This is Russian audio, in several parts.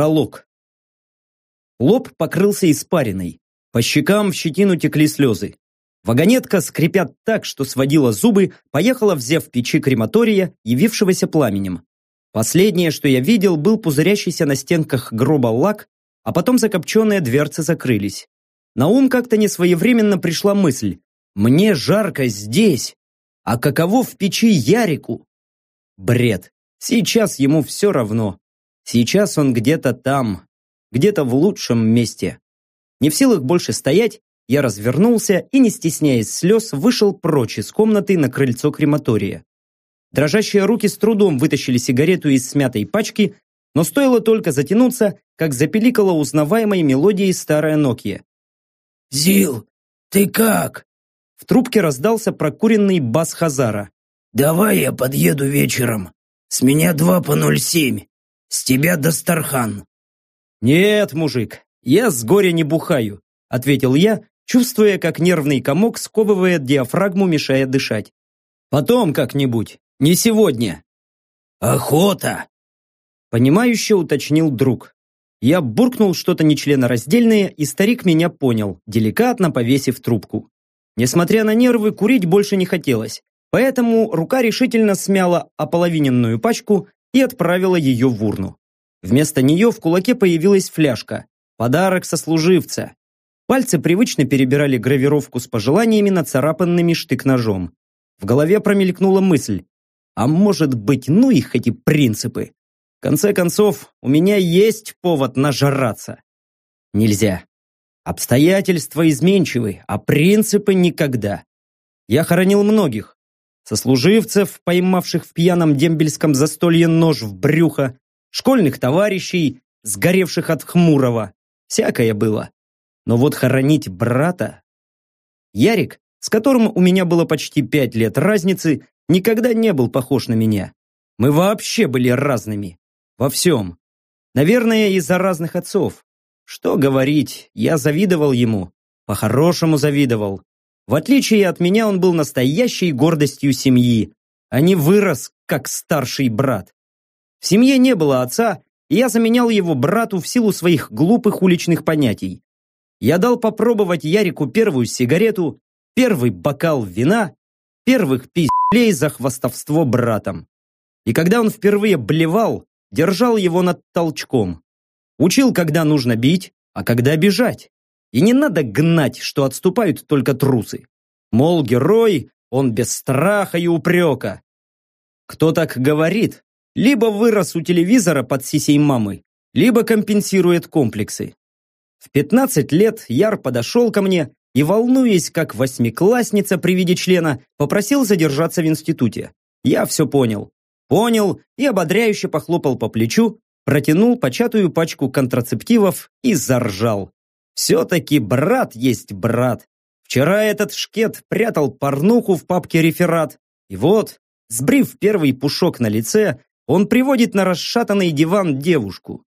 Пролог. Лоб покрылся испариной. По щекам в щетину текли слезы. Вагонетка, скрипя так, что сводила зубы, поехала в зев печи крематория, явившегося пламенем. Последнее, что я видел, был пузырящийся на стенках гроба лак, а потом закопченные дверцы закрылись. На ум как-то несвоевременно пришла мысль. «Мне жарко здесь! А каково в печи Ярику?» Бред. Сейчас ему все равно. Сейчас он где-то там, где-то в лучшем месте. Не в силах больше стоять, я развернулся и, не стесняясь слез, вышел прочь из комнаты на крыльцо крематория. Дрожащие руки с трудом вытащили сигарету из смятой пачки, но стоило только затянуться, как запеликала узнаваемой мелодией старая Nokia. «Зил, ты как?» В трубке раздался прокуренный бас Хазара. «Давай я подъеду вечером. С меня два по ноль семь. С тебя Дастархан». «Нет, мужик, я с горя не бухаю», ответил я, чувствуя, как нервный комок сковывает диафрагму, мешая дышать. «Потом как-нибудь, не сегодня». «Охота!» Понимающе уточнил друг. Я буркнул что-то нечленораздельное, и старик меня понял, деликатно повесив трубку. Несмотря на нервы, курить больше не хотелось, поэтому рука решительно смяла ополовиненную пачку и отправила ее в урну. Вместо нее в кулаке появилась фляжка. Подарок сослуживца. Пальцы привычно перебирали гравировку с пожеланиями, нацарапанными штык-ножом. В голове промелькнула мысль. А может быть, ну их эти принципы? В конце концов, у меня есть повод нажраться. Нельзя. Обстоятельства изменчивы, а принципы никогда. Я хоронил многих. Сослуживцев, поймавших в пьяном дембельском застолье нож в брюхо, школьных товарищей, сгоревших от хмурого. Всякое было. Но вот хоронить брата... Ярик, с которым у меня было почти пять лет разницы, никогда не был похож на меня. Мы вообще были разными. Во всем. Наверное, из-за разных отцов. Что говорить, я завидовал ему. По-хорошему завидовал. В отличие от меня, он был настоящей гордостью семьи, а не вырос, как старший брат. В семье не было отца, и я заменял его брату в силу своих глупых уличных понятий. Я дал попробовать Ярику первую сигарету, первый бокал вина, первых пиздей за хвастовство братом. И когда он впервые блевал, держал его над толчком. Учил, когда нужно бить, а когда бежать. И не надо гнать, что отступают только трусы. Мол, герой, он без страха и упрека. Кто так говорит, либо вырос у телевизора под сисей мамы, либо компенсирует комплексы. В 15 лет Яр подошел ко мне и, волнуясь как восьмиклассница при виде члена, попросил задержаться в институте. Я все понял. Понял и ободряюще похлопал по плечу, протянул початую пачку контрацептивов и заржал. Все-таки брат есть брат. Вчера этот шкет прятал порнуху в папке реферат. И вот, сбрив первый пушок на лице, он приводит на расшатанный диван девушку.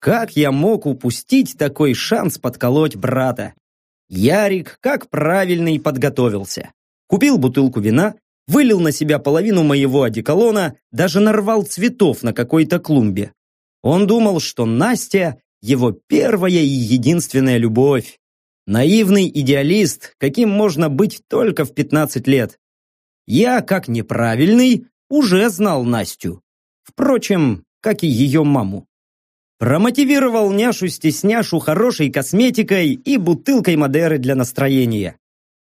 Как я мог упустить такой шанс подколоть брата? Ярик, как правильный, подготовился. Купил бутылку вина, вылил на себя половину моего одеколона, даже нарвал цветов на какой-то клумбе. Он думал, что Настя – его первая и единственная любовь. Наивный идеалист, каким можно быть только в 15 лет. Я, как неправильный, уже знал Настю. Впрочем, как и ее маму. Промотивировал няшу-стесняшу хорошей косметикой и бутылкой Мадеры для настроения.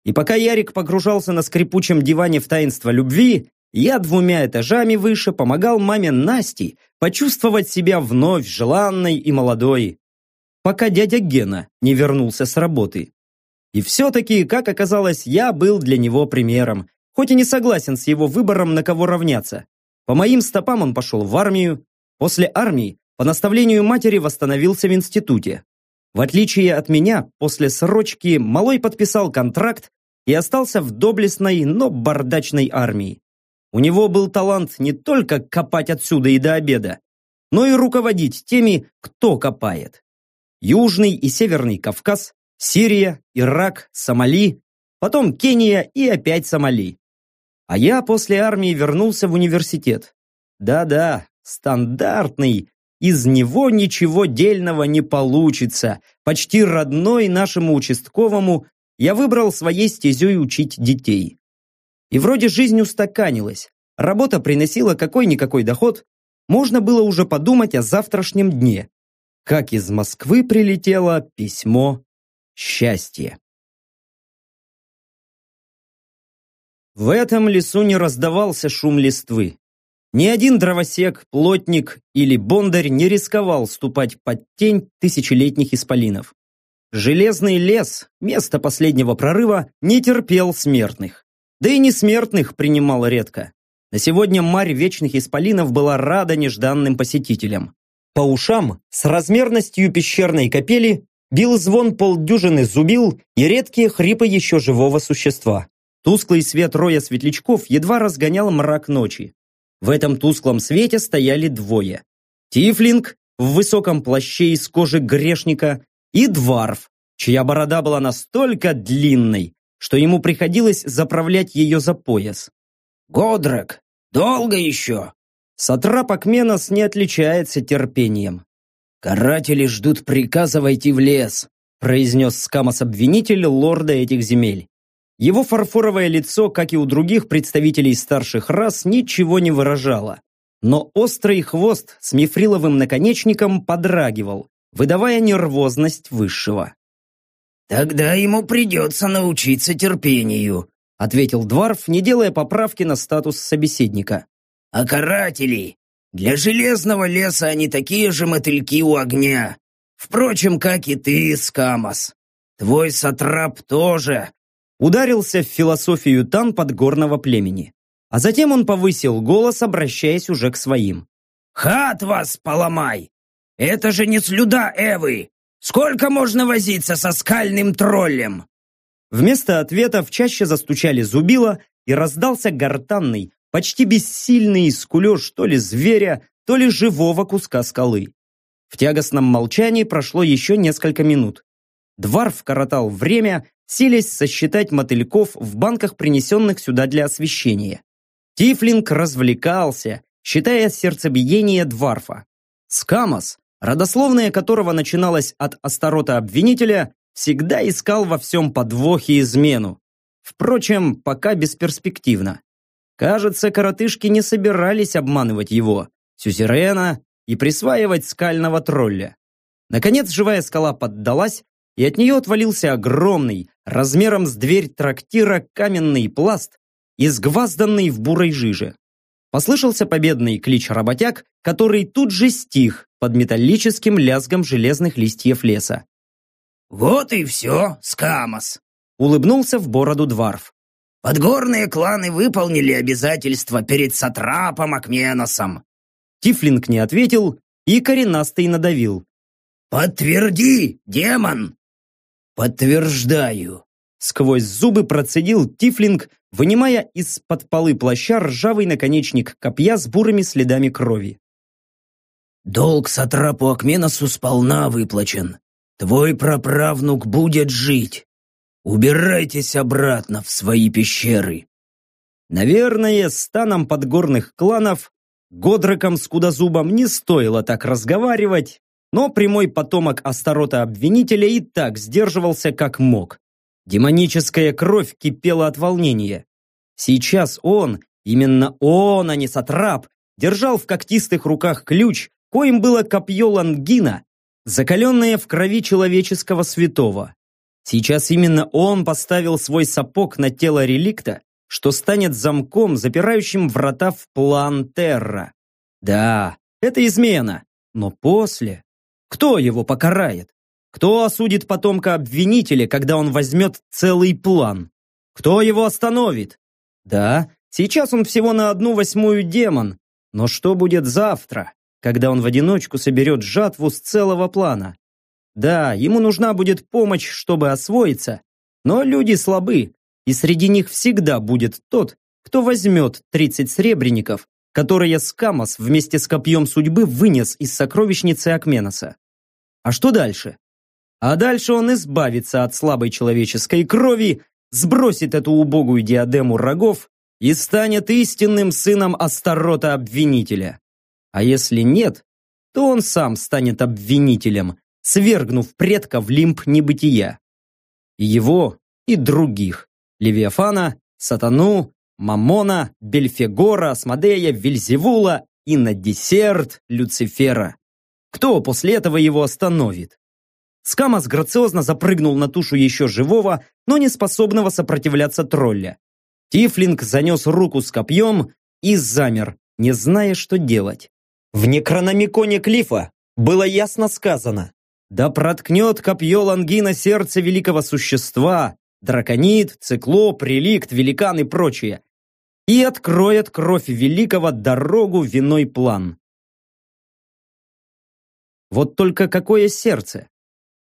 И пока Ярик погружался на скрипучем диване в таинство любви, я двумя этажами выше помогал маме Насти почувствовать себя вновь желанной и молодой, пока дядя Гена не вернулся с работы. И все-таки, как оказалось, я был для него примером, хоть и не согласен с его выбором, на кого равняться. По моим стопам он пошел в армию. После армии по наставлению матери восстановился в институте. В отличие от меня, после срочки Малой подписал контракт и остался в доблестной, но бардачной армии. У него был талант не только копать отсюда и до обеда, но и руководить теми, кто копает. Южный и Северный Кавказ, Сирия, Ирак, Сомали, потом Кения и опять Сомали. А я после армии вернулся в университет. Да-да, стандартный, из него ничего дельного не получится. Почти родной нашему участковому я выбрал своей стезей учить детей. И вроде жизнь устаканилась. Работа приносила какой-никакой доход. Можно было уже подумать о завтрашнем дне. Как из Москвы прилетело письмо счастья. В этом лесу не раздавался шум листвы. Ни один дровосек, плотник или бондарь не рисковал ступать под тень тысячелетних исполинов. Железный лес, место последнего прорыва, не терпел смертных. Да и несмертных принимал редко. На сегодня марь вечных исполинов была рада нежданным посетителям. По ушам, с размерностью пещерной капели, бил звон полдюжины зубил и редкие хрипы еще живого существа. Тусклый свет роя светлячков едва разгонял мрак ночи. В этом тусклом свете стояли двое. Тифлинг в высоком плаще из кожи грешника и Дварф, чья борода была настолько длинной, что ему приходилось заправлять ее за пояс. «Годрек, долго еще?» Сатрап Акменос не отличается терпением. «Каратели ждут приказа войти в лес», произнес скамос-обвинитель лорда этих земель. Его фарфоровое лицо, как и у других представителей старших рас, ничего не выражало. Но острый хвост с мифриловым наконечником подрагивал, выдавая нервозность высшего. «Тогда ему придется научиться терпению», ответил Дварф, не делая поправки на статус собеседника. «А каратели? Для железного леса они такие же мотыльки у огня. Впрочем, как и ты, Скамос. Твой сатрап тоже ударился в философию тан подгорного племени. А затем он повысил голос, обращаясь уже к своим. «Хат вас поломай! Это же не слюда Эвы! Сколько можно возиться со скальным троллем?» Вместо ответов чаще застучали зубила, и раздался гортанный, почти бессильный скулеж то ли зверя, то ли живого куска скалы. В тягостном молчании прошло еще несколько минут. Дварф коротал время, силясь сосчитать мотыльков в банках, принесенных сюда для освещения. Тифлинг развлекался, считая сердцебиение Дварфа. Скамос, родословное которого начиналось от Астарота обвинителя, всегда искал во всем подвох и измену. Впрочем, пока бесперспективно. Кажется, коротышки не собирались обманывать его, сюзерена и присваивать скального тролля. Наконец живая скала поддалась, и от нее отвалился огромный, размером с дверь трактира каменный пласт, изгвазданный в бурой жиже. Послышался победный клич работяг, который тут же стих под металлическим лязгом железных листьев леса. «Вот и все, Скамос!» — улыбнулся в бороду Дварф. «Подгорные кланы выполнили обязательства перед Сатрапом Акменосом!» Тифлинг не ответил, и коренастый надавил. «Подтверди, демон!» «Подтверждаю!» Сквозь зубы процедил Тифлинг, вынимая из-под полы плаща ржавый наконечник копья с бурыми следами крови. «Долг Сатрапу Акменосу сполна выплачен. Твой праправнук будет жить. Убирайтесь обратно в свои пещеры». Наверное, станом подгорных кланов Годраком с Кудозубом не стоило так разговаривать, но прямой потомок Астарота-обвинителя и так сдерживался как мог. Демоническая кровь кипела от волнения. Сейчас он, именно он, а не Сатрап, держал в когтистых руках ключ, коим было копье Лангина, закаленное в крови человеческого святого. Сейчас именно он поставил свой сапог на тело реликта, что станет замком, запирающим врата в план Терра. Да, это измена, но после... Кто его покарает? Кто осудит потомка обвинителя, когда он возьмет целый план? Кто его остановит? Да, сейчас он всего на одну восьмую демон, но что будет завтра, когда он в одиночку соберет жатву с целого плана? Да, ему нужна будет помощь, чтобы освоиться, но люди слабы, и среди них всегда будет тот, кто возьмет 30 сребреников которые Скамос вместе с копьем судьбы вынес из сокровищницы Акменоса. А что дальше? А дальше он избавится от слабой человеческой крови, сбросит эту убогую диадему рогов и станет истинным сыном Астарота-обвинителя. А если нет, то он сам станет обвинителем, свергнув предка в лимб небытия. Его, и других. Левиафана, Сатану, Мамона, Бельфегора, Асмодея, Вильзевула и на десерт Люцифера. Кто после этого его остановит? Скамас грациозно запрыгнул на тушу еще живого, но не способного сопротивляться тролля. Тифлинг занес руку с копьем и замер, не зная, что делать. В некрономиконе Клифа было ясно сказано «Да проткнет копье Лангина сердце великого существа, драконит, циклоп, реликт, великан и прочее, и откроет кровь великого дорогу виной план». Вот только какое сердце!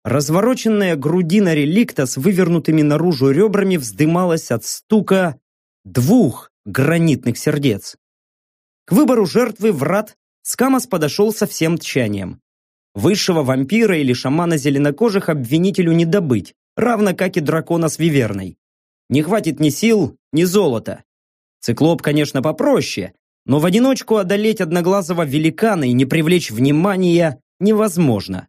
Развороченная грудина реликта с вывернутыми наружу ребрами вздымалась от стука двух гранитных сердец. К выбору жертвы врат Скамос подошел со всем тщанием. Высшего вампира или шамана зеленокожих обвинителю не добыть, равно как и дракона с виверной. Не хватит ни сил, ни золота. Циклоп, конечно, попроще, но в одиночку одолеть одноглазого великана и не привлечь внимания невозможно.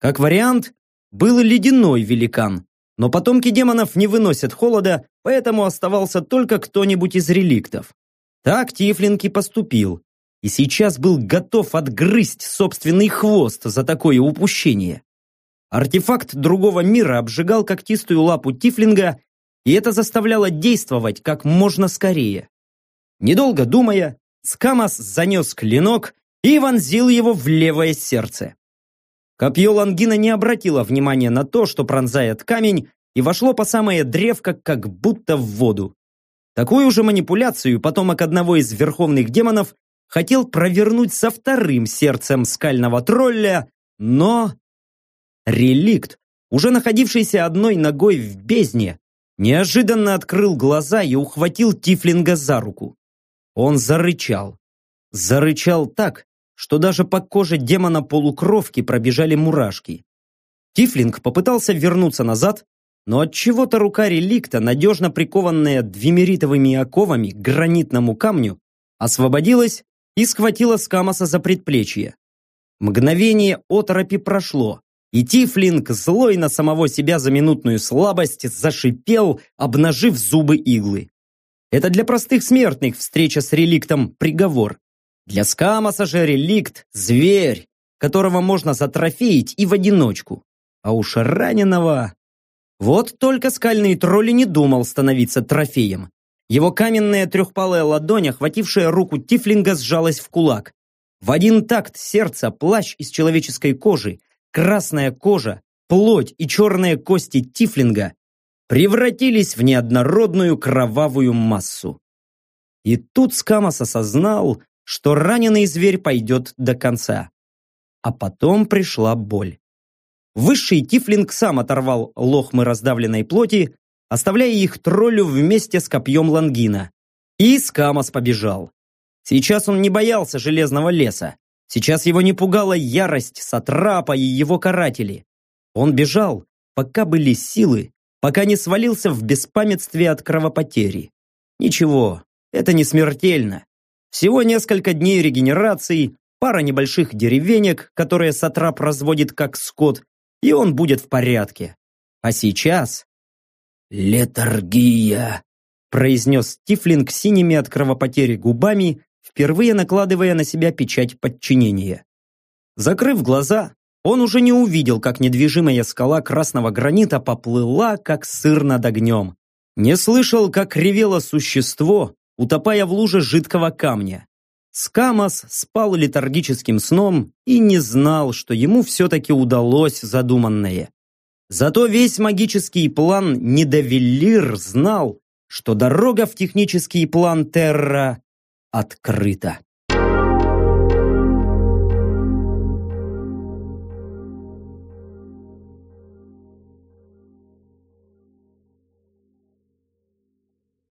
Как вариант, был ледяной великан, но потомки демонов не выносят холода, поэтому оставался только кто-нибудь из реликтов. Так Тифлинг и поступил, и сейчас был готов отгрызть собственный хвост за такое упущение. Артефакт другого мира обжигал когтистую лапу Тифлинга, и это заставляло действовать как можно скорее. Недолго думая, Скамас занес клинок и вонзил его в левое сердце. Копье Лангина не обратило внимания на то, что пронзает камень, и вошло по самое древко, как будто в воду. Такую же манипуляцию потомок одного из верховных демонов хотел провернуть со вторым сердцем скального тролля, но... Реликт, уже находившийся одной ногой в бездне, неожиданно открыл глаза и ухватил Тифлинга за руку. Он зарычал. Зарычал так, что даже по коже демона полукровки пробежали мурашки. Тифлинг попытался вернуться назад, но от чего то рука реликта, надежно прикованная двимеритовыми оковами к гранитному камню, освободилась и схватила Скамоса за предплечье. Мгновение оторопи прошло, и Тифлинг, злой на самого себя за минутную слабость, зашипел, обнажив зубы иглы. Это для простых смертных встреча с реликтом приговор. Для Скамоса же реликт – зверь, которого можно затрофеить и в одиночку. А уж раненого... Вот только скальный тролль не думал становиться трофеем. Его каменная трехпалая ладонь, охватившая руку Тифлинга, сжалась в кулак. В один такт сердца плащ из человеческой кожи, красная кожа, плоть и черные кости Тифлинга превратились в неоднородную кровавую массу. И тут Скамос осознал, что раненый зверь пойдет до конца. А потом пришла боль. Высший Тифлинг сам оторвал лохмы раздавленной плоти, оставляя их троллю вместе с копьем Лангина. И Скамос побежал. Сейчас он не боялся железного леса. Сейчас его не пугала ярость Сатрапа и его каратели. Он бежал, пока были силы, пока не свалился в беспамятстве от кровопотери. Ничего, это не смертельно. Всего несколько дней регенерации, пара небольших деревенек, которые Сатрап разводит как скот, и он будет в порядке. А сейчас... «Летаргия», произнес Тифлинг синими от кровопотери губами, впервые накладывая на себя печать подчинения. Закрыв глаза, он уже не увидел, как недвижимая скала красного гранита поплыла, как сыр над огнем. Не слышал, как ревело существо, утопая в луже жидкого камня. Скамос спал летаргическим сном и не знал, что ему все-таки удалось задуманное. Зато весь магический план Недовеллир знал, что дорога в технический план Терра открыта.